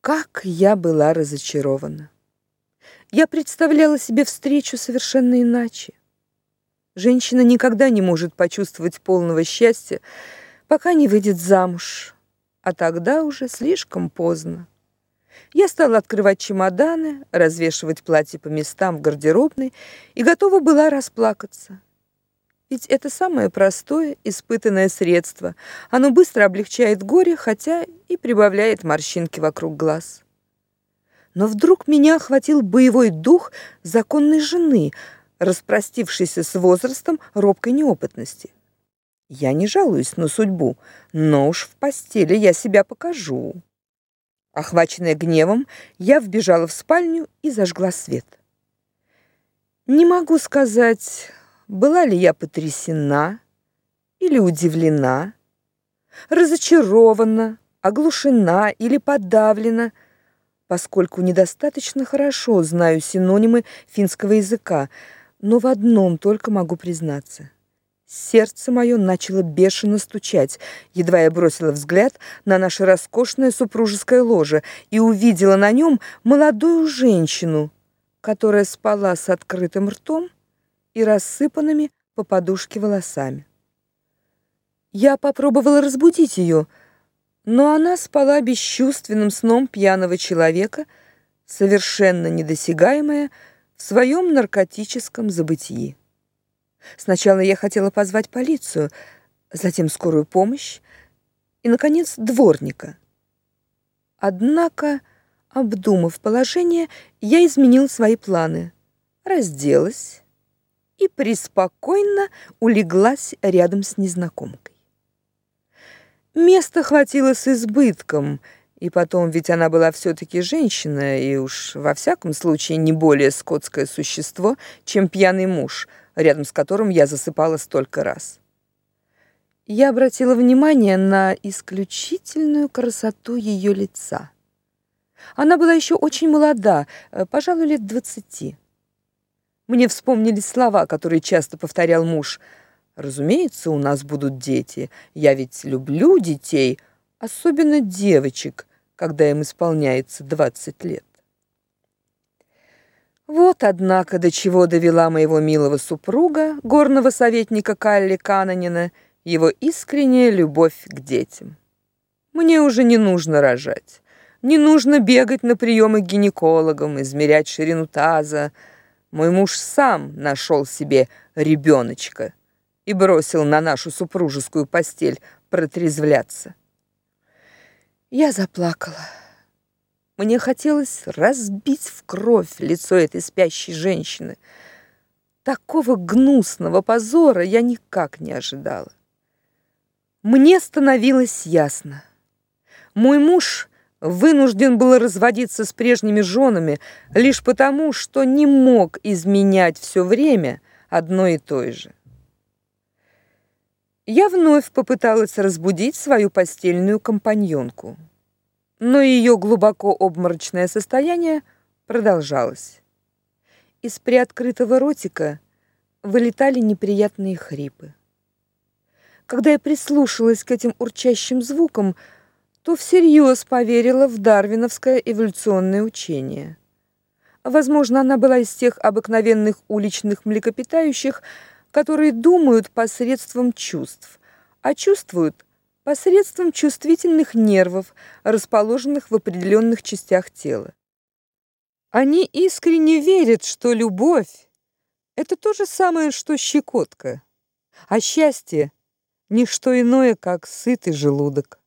Как я была разочарована. Я представляла себе встречу совершенно иначе. Женщина никогда не может почувствовать полного счастья, пока не выйдет замуж, а тогда уже слишком поздно. Я стала открывать чемоданы, развешивать платья по местам в гардеробной и готова была расплакаться. Ведь это самое простое, испытанное средство. Оно быстро облегчает горе, хотя и прибавляет морщинки вокруг глаз. Но вдруг меня охватил боевой дух законной жены, распростившейся с возрастом робкой неопытности. Я не жалуюсь на судьбу, но уж в постели я себя покажу. Охваченная гневом, я вбежала в спальню и зажгла свет. Не могу сказать, была ли я потрясена или удивлена, разочарована, оглушена или подавлена, поскольку недостаточно хорошо знаю синонимы финского языка, но в одном только могу признаться. Сердце мое начало бешено стучать, едва я бросила взгляд на наше роскошное супружеское ложе и увидела на нем молодую женщину, которая спала с открытым ртом и рассыпанными по подушке волосами. Я попробовала разбудить ее, но она спала бесчувственным сном пьяного человека, совершенно недосягаемая в своем наркотическом забытии. Сначала я хотела позвать полицию, затем скорую помощь и наконец дворника. Однако, обдумав положение, я изменил свои планы. Разделась и преспокойно улеглась рядом с незнакомкой. Места хватило с избытком, и потом ведь она была все таки женщина, и уж во всяком случае не более скотское существо, чем пьяный муж, рядом с которым я засыпала столько раз. Я обратила внимание на исключительную красоту ее лица. Она была еще очень молода, э, пожалуй, лет двадцати. Мне вспомнились слова, которые часто повторял муж. Разумеется, у нас будут дети. Я ведь люблю детей, особенно девочек, когда им исполняется 20 лет. Вот, однако, до чего довела моего милого супруга, горного советника Калли Канонина, его искренняя любовь к детям. Мне уже не нужно рожать. Не нужно бегать на приемы к гинекологам, измерять ширину таза, мой муж сам нашел себе ребеночка и бросил на нашу супружескую постель протрезвляться. Я заплакала. Мне хотелось разбить в кровь лицо этой спящей женщины. Такого гнусного позора я никак не ожидала. Мне становилось ясно. Мой муж вынужден был разводиться с прежними женами лишь потому, что не мог изменять все время одно и то же. Я вновь попыталась разбудить свою постельную компаньонку, но ее глубоко обморочное состояние продолжалось. Из приоткрытого ротика вылетали неприятные хрипы. Когда я прислушалась к этим урчащим звукам, то всерьез поверила в дарвиновское эволюционное учение. Возможно, она была из тех обыкновенных уличных млекопитающих, которые думают посредством чувств, а чувствуют посредством чувствительных нервов, расположенных в определенных частях тела. Они искренне верят, что любовь это то же самое, что щекотка, а счастье ничто иное, как сытый желудок.